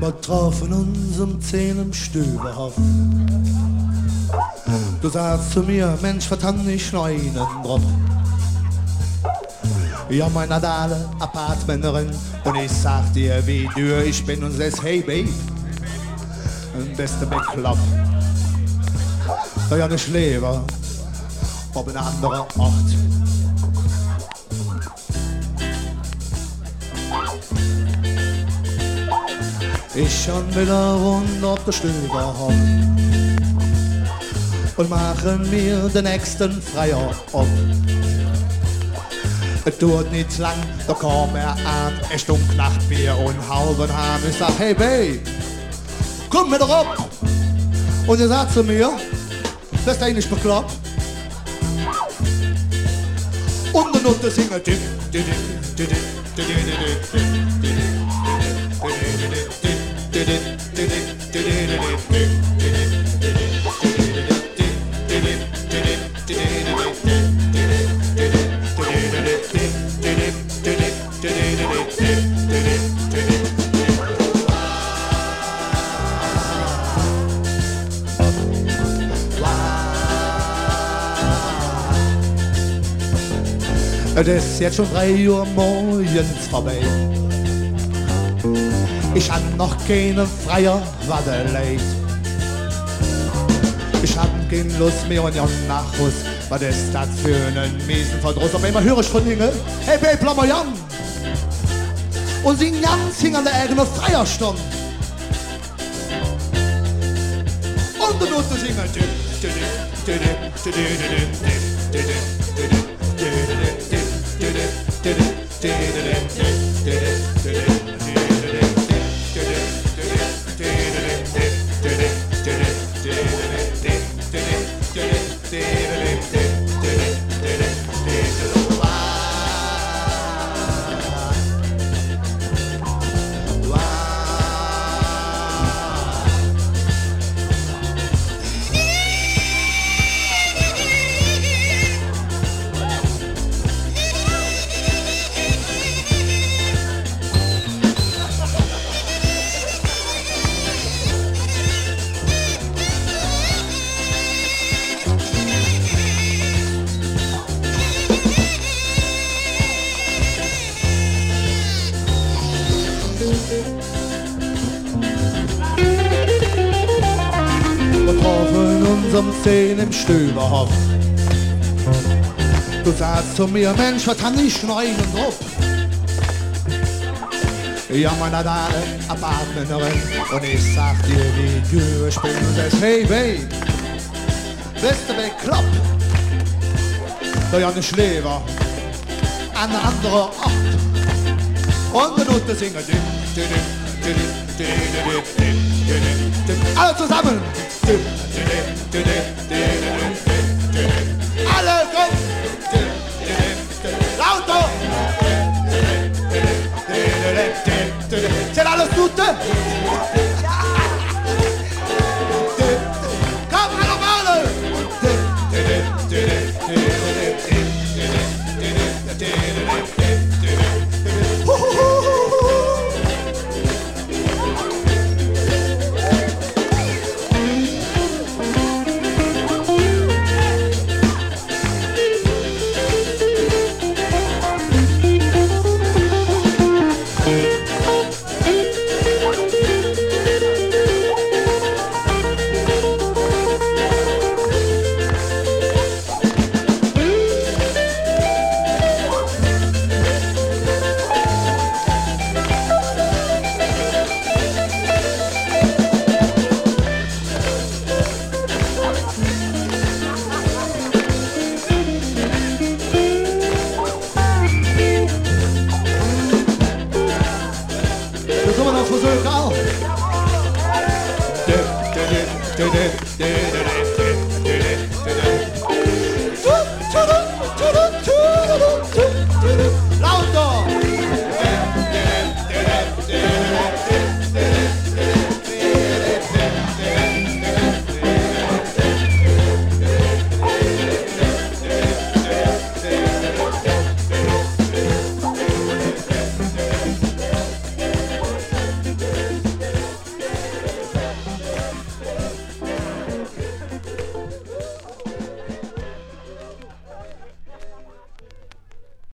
Wir trafen uns um zehn im Stöberhof. Du sagst zu mir, Mensch, vertan ich noch einen drauf. Ja, mein Nadale, Apartmenterin, und ich sag dir, wie du ich bin und sagst, hey, Babe, beste bekloppt. Da ja nicht lebe, auf ein anderer Ort. Ich schon wieder rund auf der Stöberhof und machen mir den nächsten Freier auf. Es dauert nicht lang, da kam er an, er stunk nach Bier und halben Hahn. Ich sag, hey Babe, komm mit ab! Und er sagt zu mir, das ist eigentlich bekloppt. Und dann unter singen, Es ist jetzt schon drei Uhr morgens vorbei. Ich hab noch keine der leid. Ich hab keine Lust mehr und ja nach Hus. Was ist das für einen miesen Verdruss? Auf einmal höre ich von Hinge, hey Babe, bleib mal Jan. Und sie ganz hing an der eigenen Freierstunde. Und die Note singen. Wir um zehn im Stöberhof. Du sagst zu mir, Mensch, was kann ich schneiden drauf? Ja, meine da Apartmenterin, und ich sag dir, wie ich bin und sagst, hey, Babe, bist du bekloppt? Da ja nicht lebe, an einem anderen Ort. Und die Note singen, dim, dim, dim, Alle zusammen. Alle kommen. Lauter. Sind la lo? da, da, da,